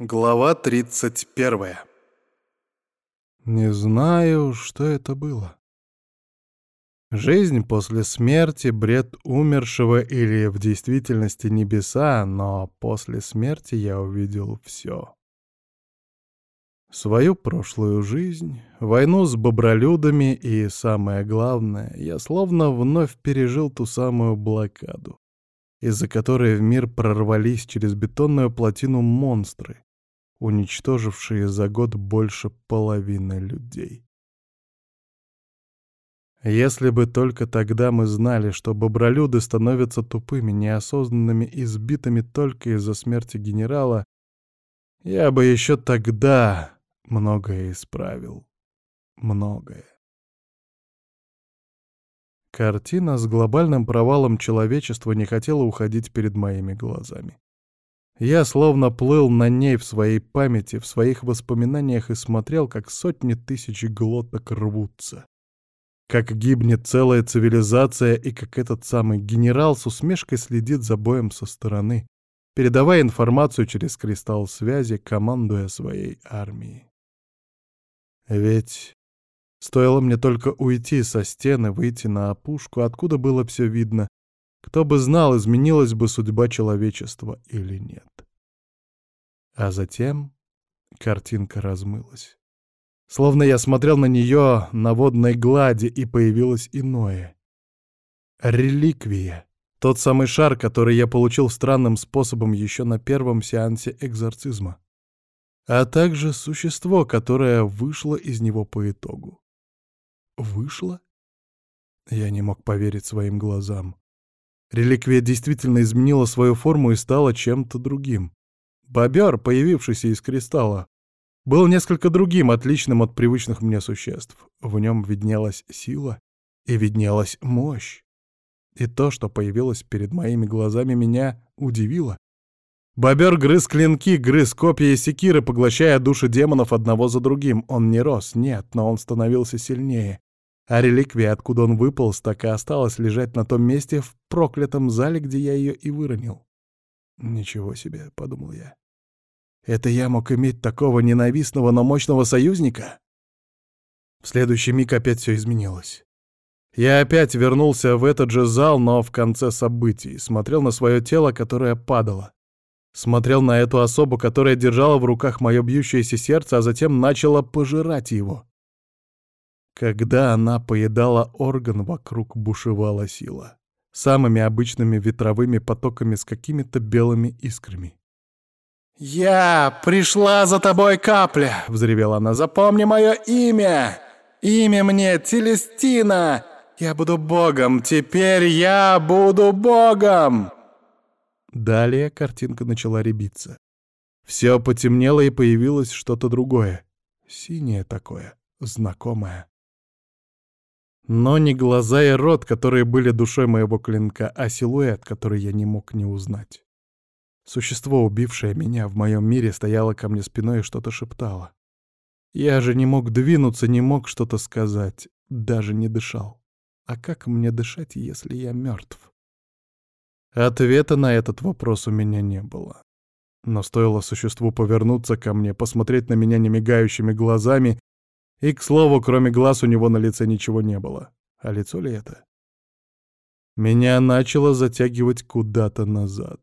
Глава 31 Не знаю, что это было. Жизнь после смерти, бред умершего или в действительности небеса, но после смерти я увидел все. Свою прошлую жизнь, войну с бобролюдами и, самое главное, я словно вновь пережил ту самую блокаду из-за которой в мир прорвались через бетонную плотину монстры, уничтожившие за год больше половины людей. Если бы только тогда мы знали, что бобролюды становятся тупыми, неосознанными и сбитыми только из-за смерти генерала, я бы еще тогда многое исправил. Многое. Картина с глобальным провалом человечества не хотела уходить перед моими глазами. Я словно плыл на ней в своей памяти, в своих воспоминаниях и смотрел, как сотни тысяч глоток рвутся. Как гибнет целая цивилизация и как этот самый генерал с усмешкой следит за боем со стороны, передавая информацию через кристалл связи, командуя своей армией. Ведь Стоило мне только уйти со стены, выйти на опушку, откуда было все видно. Кто бы знал, изменилась бы судьба человечества или нет. А затем картинка размылась. Словно я смотрел на нее на водной глади, и появилось иное. Реликвия. Тот самый шар, который я получил странным способом еще на первом сеансе экзорцизма. А также существо, которое вышло из него по итогу. Вышло? Я не мог поверить своим глазам. Реликвия действительно изменила свою форму и стала чем-то другим. Бобер, появившийся из кристалла, был несколько другим, отличным от привычных мне существ. В нем виднелась сила и виднелась мощь. И то, что появилось перед моими глазами, меня удивило. Бобер грыз клинки, грыз копья и секиры, поглощая души демонов одного за другим. Он не рос, нет, но он становился сильнее. А реликвия, откуда он выполз, так и осталась лежать на том месте в проклятом зале, где я ее и выронил. «Ничего себе», — подумал я. «Это я мог иметь такого ненавистного, но мощного союзника?» В следующий миг опять все изменилось. Я опять вернулся в этот же зал, но в конце событий, смотрел на свое тело, которое падало. Смотрел на эту особу, которая держала в руках мое бьющееся сердце, а затем начала пожирать его. Когда она поедала орган, вокруг бушевала сила. Самыми обычными ветровыми потоками с какими-то белыми искрами. «Я пришла за тобой, капля!» — взревела она. «Запомни мое имя! Имя мне Телестина! Я буду богом! Теперь я буду богом!» Далее картинка начала ребиться. Все потемнело и появилось что-то другое. Синее такое, знакомое. Но не глаза и рот, которые были душой моего клинка, а силуэт, который я не мог не узнать. Существо, убившее меня в моем мире, стояло ко мне спиной и что-то шептало. Я же не мог двинуться, не мог что-то сказать, даже не дышал. А как мне дышать, если я мертв? Ответа на этот вопрос у меня не было. Но стоило существу повернуться ко мне, посмотреть на меня немигающими глазами и, к слову, кроме глаз у него на лице ничего не было. А лицо ли это? Меня начало затягивать куда-то назад.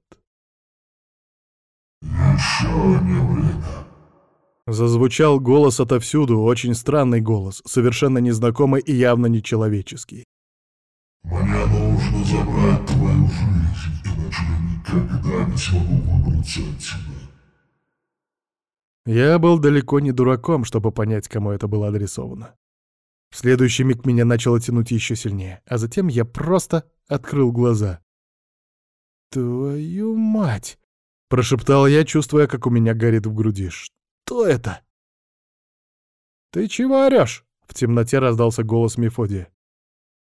«Еще не время». Зазвучал голос отовсюду, очень странный голос, совершенно незнакомый и явно нечеловеческий. «Мне нужно забрать твою жизнь, иначе я никогда не смогу выбраться отсюда». Я был далеко не дураком, чтобы понять, кому это было адресовано. В следующий миг меня начало тянуть еще сильнее, а затем я просто открыл глаза. «Твою мать!» — прошептал я, чувствуя, как у меня горит в груди. «Что это?» «Ты чего орешь?» — в темноте раздался голос Мефодия.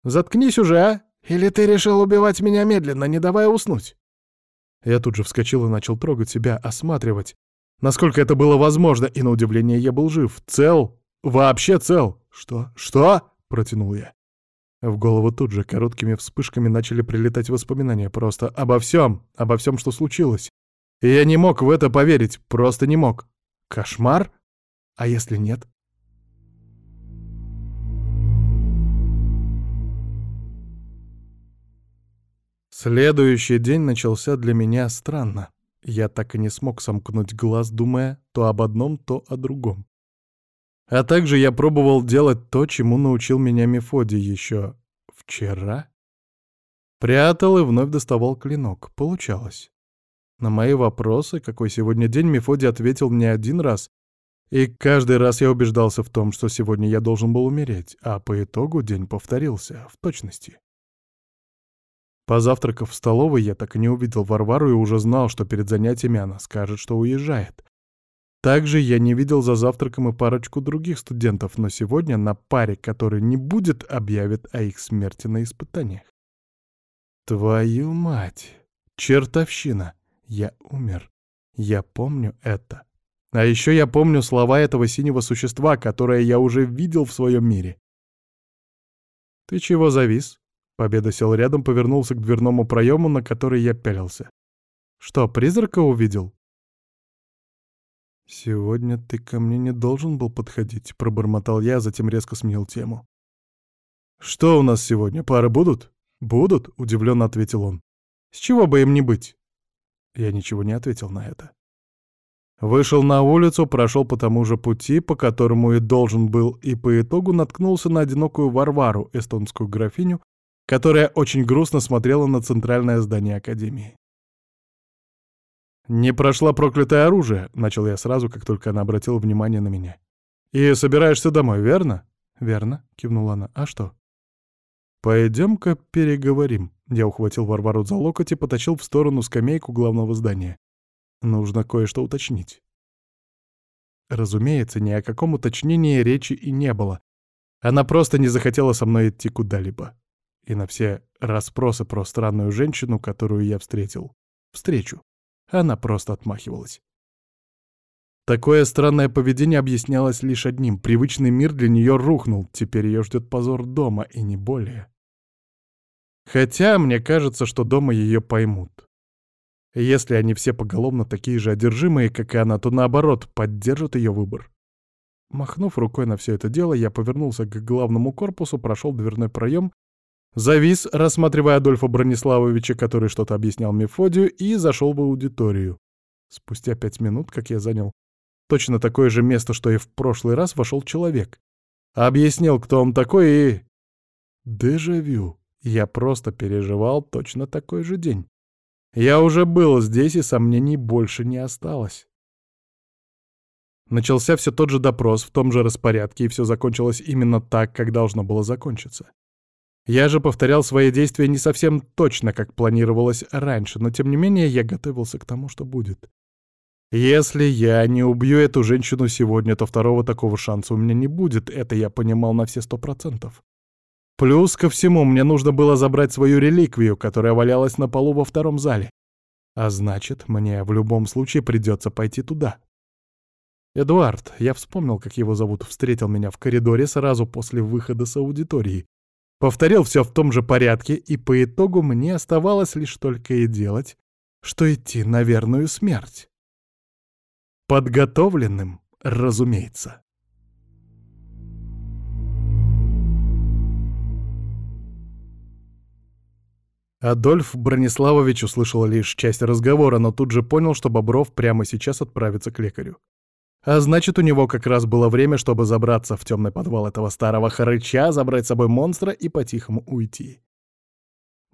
«Заткнись уже, а! Или ты решил убивать меня медленно, не давая уснуть?» Я тут же вскочил и начал трогать себя, осматривать, Насколько это было возможно, и на удивление я был жив. Цел. Вообще цел. Что? Что? Протянул я. В голову тут же короткими вспышками начали прилетать воспоминания просто обо всем, обо всем, что случилось. И я не мог в это поверить, просто не мог. Кошмар? А если нет? Следующий день начался для меня странно. Я так и не смог сомкнуть глаз, думая то об одном, то о другом. А также я пробовал делать то, чему научил меня Мефодий еще вчера. Прятал и вновь доставал клинок. Получалось. На мои вопросы, какой сегодня день, Мефодий ответил не один раз. И каждый раз я убеждался в том, что сегодня я должен был умереть, а по итогу день повторился, в точности. Позавтракав в столовой, я так и не увидел Варвару и уже знал, что перед занятиями она скажет, что уезжает. Также я не видел за завтраком и парочку других студентов, но сегодня на паре, который не будет, объявят о их смерти на испытаниях. Твою мать! Чертовщина! Я умер. Я помню это. А еще я помню слова этого синего существа, которое я уже видел в своем мире. «Ты чего завис?» Победа сел рядом, повернулся к дверному проему, на который я пялился. «Что, призрака увидел?» «Сегодня ты ко мне не должен был подходить», — пробормотал я, а затем резко сменил тему. «Что у нас сегодня, пары будут?» «Будут», — удивленно ответил он. «С чего бы им не быть?» Я ничего не ответил на это. Вышел на улицу, прошел по тому же пути, по которому и должен был, и по итогу наткнулся на одинокую Варвару, эстонскую графиню, которая очень грустно смотрела на центральное здание Академии. «Не прошла проклятое оружие», — начал я сразу, как только она обратила внимание на меня. «И собираешься домой, верно?» «Верно», — кивнула она. «А что?» «Пойдем-ка переговорим». Я ухватил Варвару за локоть и потащил в сторону скамейку главного здания. Нужно кое-что уточнить. Разумеется, ни о каком уточнении речи и не было. Она просто не захотела со мной идти куда-либо. И на все расспросы про странную женщину, которую я встретил, встречу, она просто отмахивалась. Такое странное поведение объяснялось лишь одним. Привычный мир для нее рухнул, теперь ее ждет позор дома, и не более. Хотя мне кажется, что дома ее поймут. Если они все поголовно такие же одержимые, как и она, то наоборот, поддержат ее выбор. Махнув рукой на все это дело, я повернулся к главному корпусу, прошел дверной проем, завис, рассматривая Адольфа Брониславовича, который что-то объяснял Мефодию, и зашел в аудиторию. Спустя пять минут, как я занял точно такое же место, что и в прошлый раз, вошел человек. Объяснил, кто он такой, и... Дежавю. Я просто переживал точно такой же день. Я уже был здесь, и сомнений больше не осталось. Начался все тот же допрос в том же распорядке, и все закончилось именно так, как должно было закончиться. Я же повторял свои действия не совсем точно, как планировалось раньше, но тем не менее я готовился к тому, что будет. Если я не убью эту женщину сегодня, то второго такого шанса у меня не будет, это я понимал на все сто процентов. Плюс ко всему, мне нужно было забрать свою реликвию, которая валялась на полу во втором зале. А значит, мне в любом случае придется пойти туда. Эдуард, я вспомнил, как его зовут, встретил меня в коридоре сразу после выхода с аудитории. Повторил все в том же порядке, и по итогу мне оставалось лишь только и делать, что идти на верную смерть. Подготовленным, разумеется. Адольф Брониславович услышал лишь часть разговора, но тут же понял, что Бобров прямо сейчас отправится к лекарю. А значит, у него как раз было время, чтобы забраться в темный подвал этого старого хрыча, забрать с собой монстра и по-тихому уйти.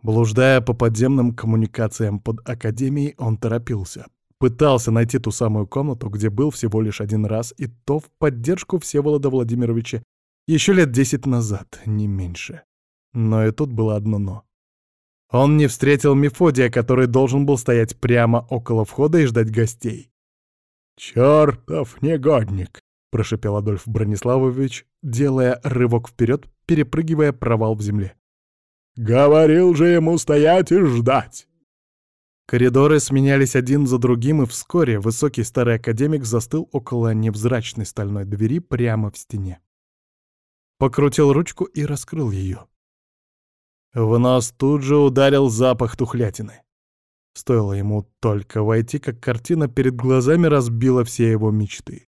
Блуждая по подземным коммуникациям под Академией, он торопился. Пытался найти ту самую комнату, где был всего лишь один раз, и то в поддержку Всеволода Владимировича еще лет десять назад, не меньше. Но и тут было одно «но». Он не встретил Мефодия, который должен был стоять прямо около входа и ждать гостей. «Чёртов негодник!» — прошепел Адольф Брониславович, делая рывок вперед, перепрыгивая провал в земле. «Говорил же ему стоять и ждать!» Коридоры сменялись один за другим, и вскоре высокий старый академик застыл около невзрачной стальной двери прямо в стене. Покрутил ручку и раскрыл ее. В нос тут же ударил запах тухлятины. Стоило ему только войти, как картина перед глазами разбила все его мечты.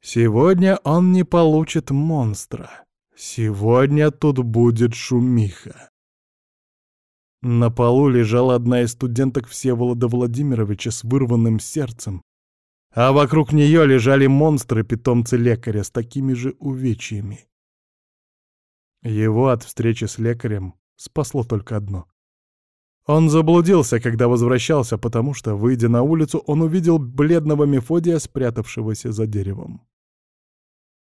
Сегодня он не получит монстра. Сегодня тут будет шумиха. На полу лежала одна из студенток Всеволода Владимировича с вырванным сердцем, а вокруг нее лежали монстры-питомцы лекаря с такими же увечьями. Его от встречи с лекарем спасло только одно. Он заблудился, когда возвращался, потому что, выйдя на улицу, он увидел бледного Мефодия, спрятавшегося за деревом.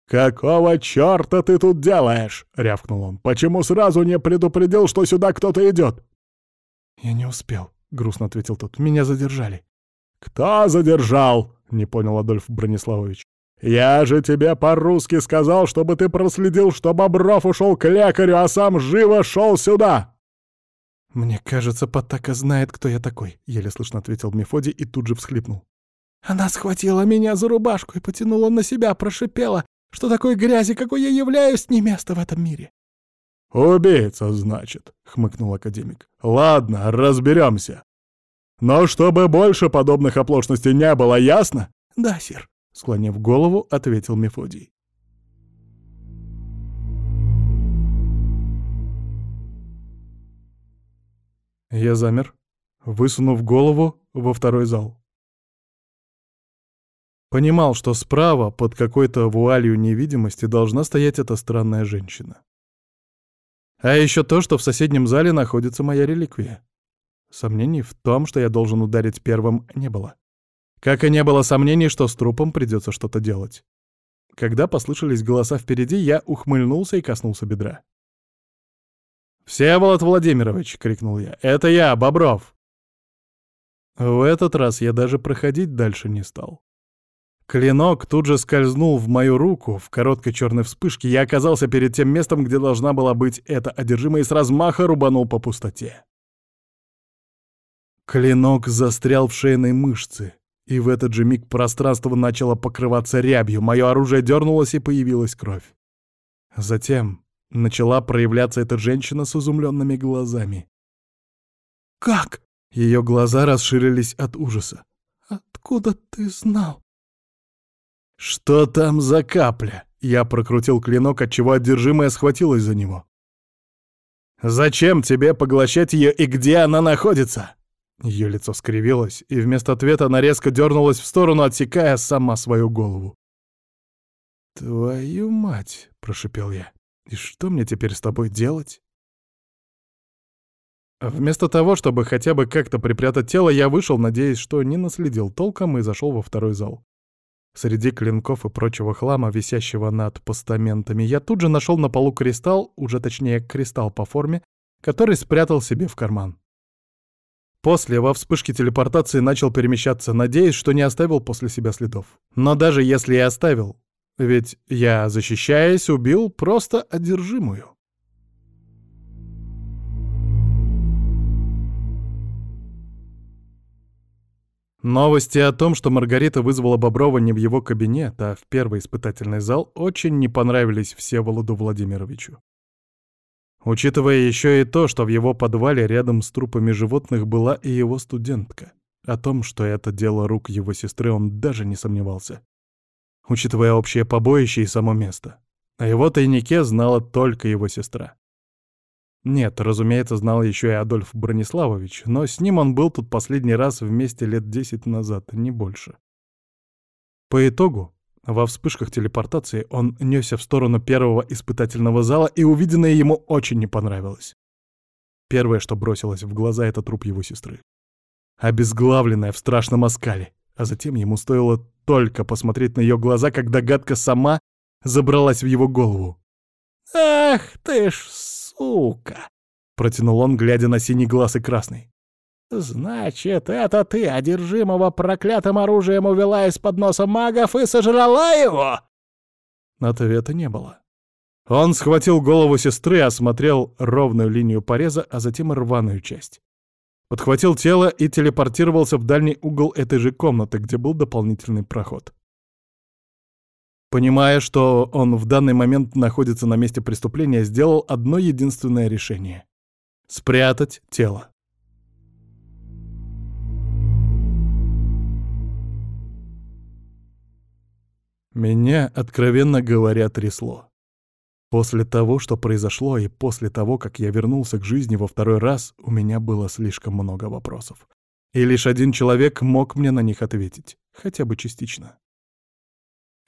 «Какого черта ты тут делаешь?» — рявкнул он. «Почему сразу не предупредил, что сюда кто-то идет?» «Я не успел», — грустно ответил тот. «Меня задержали». «Кто задержал?» — не понял Адольф Брониславович. «Я же тебе по-русски сказал, чтобы ты проследил, что Бобров ушел к лекарю, а сам живо шел сюда!» «Мне кажется, Потака знает, кто я такой», — еле слышно ответил Мефодий и тут же всхлипнул. «Она схватила меня за рубашку и потянула на себя, прошипела, что такой грязи, какой я являюсь, не место в этом мире». «Убийца, значит», — хмыкнул академик. «Ладно, разберемся. Но чтобы больше подобных оплошностей не было, ясно?» «Да, сир», — склонив голову, ответил Мефодий. Я замер, высунув голову во второй зал. Понимал, что справа, под какой-то вуалью невидимости, должна стоять эта странная женщина. А еще то, что в соседнем зале находится моя реликвия. Сомнений в том, что я должен ударить первым, не было. Как и не было сомнений, что с трупом придется что-то делать. Когда послышались голоса впереди, я ухмыльнулся и коснулся бедра. «Всеволод Владимирович!» — крикнул я. «Это я, Бобров!» В этот раз я даже проходить дальше не стал. Клинок тут же скользнул в мою руку, в короткой черной вспышке я оказался перед тем местом, где должна была быть эта одержимая, и с размаха рубанул по пустоте. Клинок застрял в шейной мышце, и в этот же миг пространство начало покрываться рябью, мое оружие дернулось и появилась кровь. Затем начала проявляться эта женщина с изумленными глазами. «Как?» Ее глаза расширились от ужаса. «Откуда ты знал?» «Что там за капля?» Я прокрутил клинок, отчего одержимая схватилась за него. «Зачем тебе поглощать ее и где она находится?» Ее лицо скривилось, и вместо ответа она резко дернулась в сторону, отсекая сама свою голову. «Твою мать!» — прошипел я. «И что мне теперь с тобой делать?» Вместо того, чтобы хотя бы как-то припрятать тело, я вышел, надеясь, что не наследил толком, и зашел во второй зал. Среди клинков и прочего хлама, висящего над постаментами, я тут же нашел на полу кристалл, уже точнее кристалл по форме, который спрятал себе в карман. После, во вспышке телепортации, начал перемещаться, надеясь, что не оставил после себя следов. Но даже если и оставил, ведь я, защищаясь, убил просто одержимую. Новости о том, что Маргарита вызвала Боброва не в его кабинет, а в первый испытательный зал, очень не понравились Всеволоду Владимировичу. Учитывая еще и то, что в его подвале рядом с трупами животных была и его студентка. О том, что это дело рук его сестры, он даже не сомневался. Учитывая общее побоище и само место. О его тайнике знала только его сестра. Нет, разумеется, знал еще и Адольф Брониславович, но с ним он был тут последний раз вместе лет десять назад, не больше. По итогу, во вспышках телепортации он несся в сторону первого испытательного зала, и увиденное ему очень не понравилось. Первое, что бросилось в глаза, — это труп его сестры. Обезглавленная в страшном оскале, а затем ему стоило только посмотреть на ее глаза, как догадка сама забралась в его голову. «Ах ты ж сука!» — протянул он, глядя на синий глаз и красный. «Значит, это ты одержимого проклятым оружием увела из-под носа магов и сожрала его?» Ответа не было. Он схватил голову сестры, осмотрел ровную линию пореза, а затем рваную часть подхватил тело и телепортировался в дальний угол этой же комнаты, где был дополнительный проход. Понимая, что он в данный момент находится на месте преступления, сделал одно единственное решение — спрятать тело. Меня, откровенно говоря, трясло. После того, что произошло, и после того, как я вернулся к жизни во второй раз, у меня было слишком много вопросов. И лишь один человек мог мне на них ответить, хотя бы частично.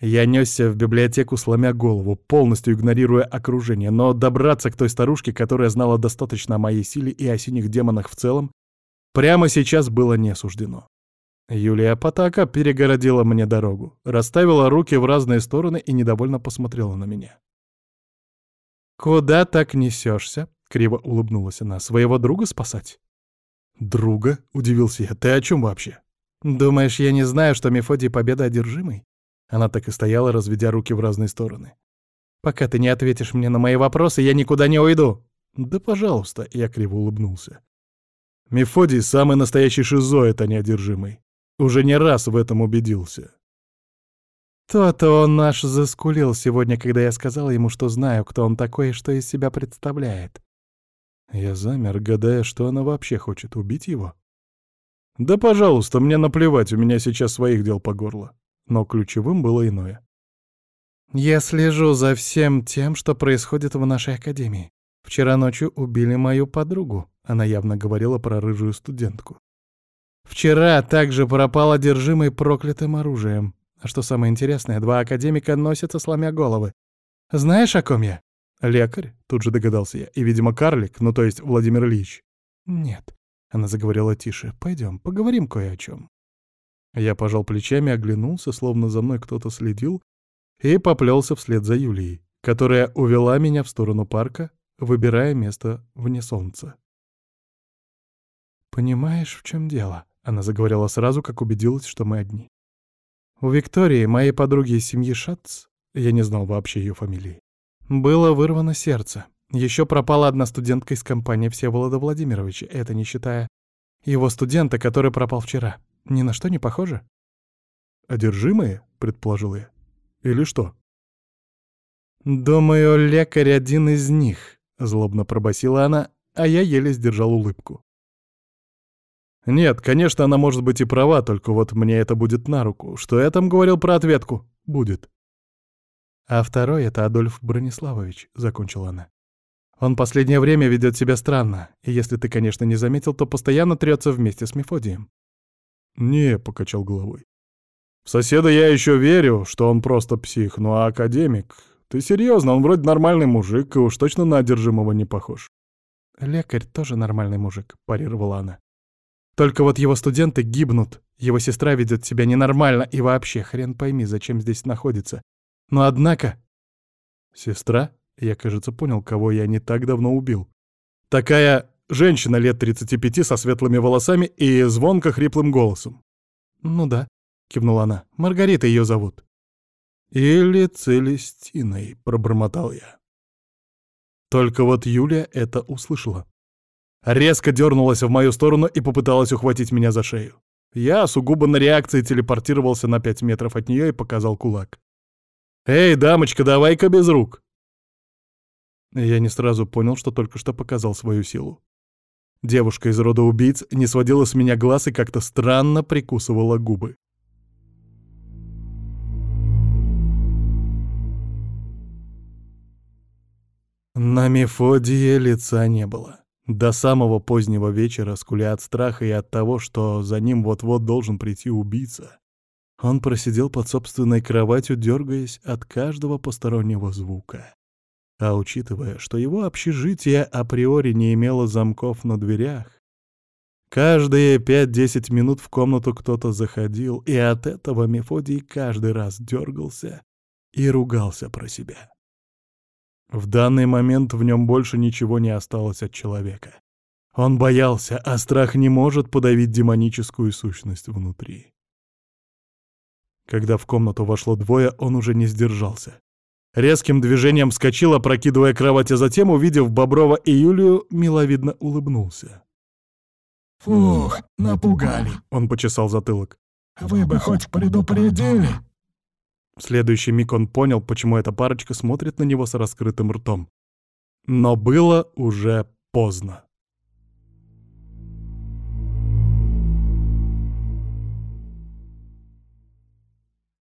Я несся в библиотеку, сломя голову, полностью игнорируя окружение, но добраться к той старушке, которая знала достаточно о моей силе и о синих демонах в целом, прямо сейчас было не суждено. Юлия Потака перегородила мне дорогу, расставила руки в разные стороны и недовольно посмотрела на меня. «Куда так несешься?» — криво улыбнулась она. «Своего друга спасать?» «Друга?» — удивился я. «Ты о чем вообще?» «Думаешь, я не знаю, что Мефодий Победа одержимый?» Она так и стояла, разведя руки в разные стороны. «Пока ты не ответишь мне на мои вопросы, я никуда не уйду!» «Да пожалуйста!» — я криво улыбнулся. «Мефодий — самый настоящий шизоид, а не одержимый. Уже не раз в этом убедился. То-то он наш заскулил сегодня, когда я сказал ему, что знаю, кто он такой и что из себя представляет. Я замер, гадая, что она вообще хочет, убить его. Да, пожалуйста, мне наплевать, у меня сейчас своих дел по горло. Но ключевым было иное. Я слежу за всем тем, что происходит в нашей академии. Вчера ночью убили мою подругу. Она явно говорила про рыжую студентку. Вчера также пропал одержимый проклятым оружием. А что самое интересное, два академика носятся, сломя головы. Знаешь, о ком я? Лекарь, тут же догадался я. И, видимо, карлик, ну то есть Владимир Ильич. Нет, она заговорила тише. Пойдем, поговорим кое о чем. Я пожал плечами, оглянулся, словно за мной кто-то следил, и поплелся вслед за Юлией, которая увела меня в сторону парка, выбирая место вне солнца. «Понимаешь, в чем дело?» — она заговорила сразу, как убедилась, что мы одни. У Виктории, моей подруги из семьи Шатц, я не знал вообще ее фамилии, было вырвано сердце. Еще пропала одна студентка из компании Всеволода Владимировича, это не считая его студента, который пропал вчера. Ни на что не похоже? «Одержимые?» — предположил я. «Или что?» «Думаю, лекарь один из них», — злобно пробасила она, а я еле сдержал улыбку. Нет, конечно, она может быть и права, только вот мне это будет на руку. Что я там говорил про ответку? Будет. А второй — это Адольф Брониславович, — закончила она. Он последнее время ведет себя странно, и если ты, конечно, не заметил, то постоянно трется вместе с Мефодием. «Не», — покачал головой. «В соседа я еще верю, что он просто псих, ну а академик... Ты серьезно, он вроде нормальный мужик, и уж точно на одержимого не похож». «Лекарь тоже нормальный мужик», — парировала она. Только вот его студенты гибнут, его сестра ведет себя ненормально, и вообще хрен пойми, зачем здесь находится. Но однако... Сестра? Я, кажется, понял, кого я не так давно убил. Такая женщина лет 35 со светлыми волосами и звонко хриплым голосом. «Ну да», — кивнула она, — «Маргарита ее зовут». «Или Целестиной», — пробормотал я. Только вот Юлия это услышала резко дернулась в мою сторону и попыталась ухватить меня за шею. Я сугубо на реакции телепортировался на пять метров от нее и показал кулак. «Эй, дамочка, давай-ка без рук!» Я не сразу понял, что только что показал свою силу. Девушка из рода убийц не сводила с меня глаз и как-то странно прикусывала губы. На Мефодии лица не было. До самого позднего вечера, скуля от страха и от того, что за ним вот-вот должен прийти убийца, он просидел под собственной кроватью, дергаясь от каждого постороннего звука. А учитывая, что его общежитие априори не имело замков на дверях, каждые пять-десять минут в комнату кто-то заходил, и от этого Мефодий каждый раз дергался и ругался про себя. В данный момент в нем больше ничего не осталось от человека. Он боялся, а страх не может подавить демоническую сущность внутри. Когда в комнату вошло двое, он уже не сдержался. Резким движением вскочил, опрокидывая кровать, а затем, увидев Боброва и Юлию, миловидно улыбнулся. «Фух, напугали», — он почесал затылок. «Вы бы хоть предупредили». В следующий миг он понял, почему эта парочка смотрит на него с раскрытым ртом. Но было уже поздно.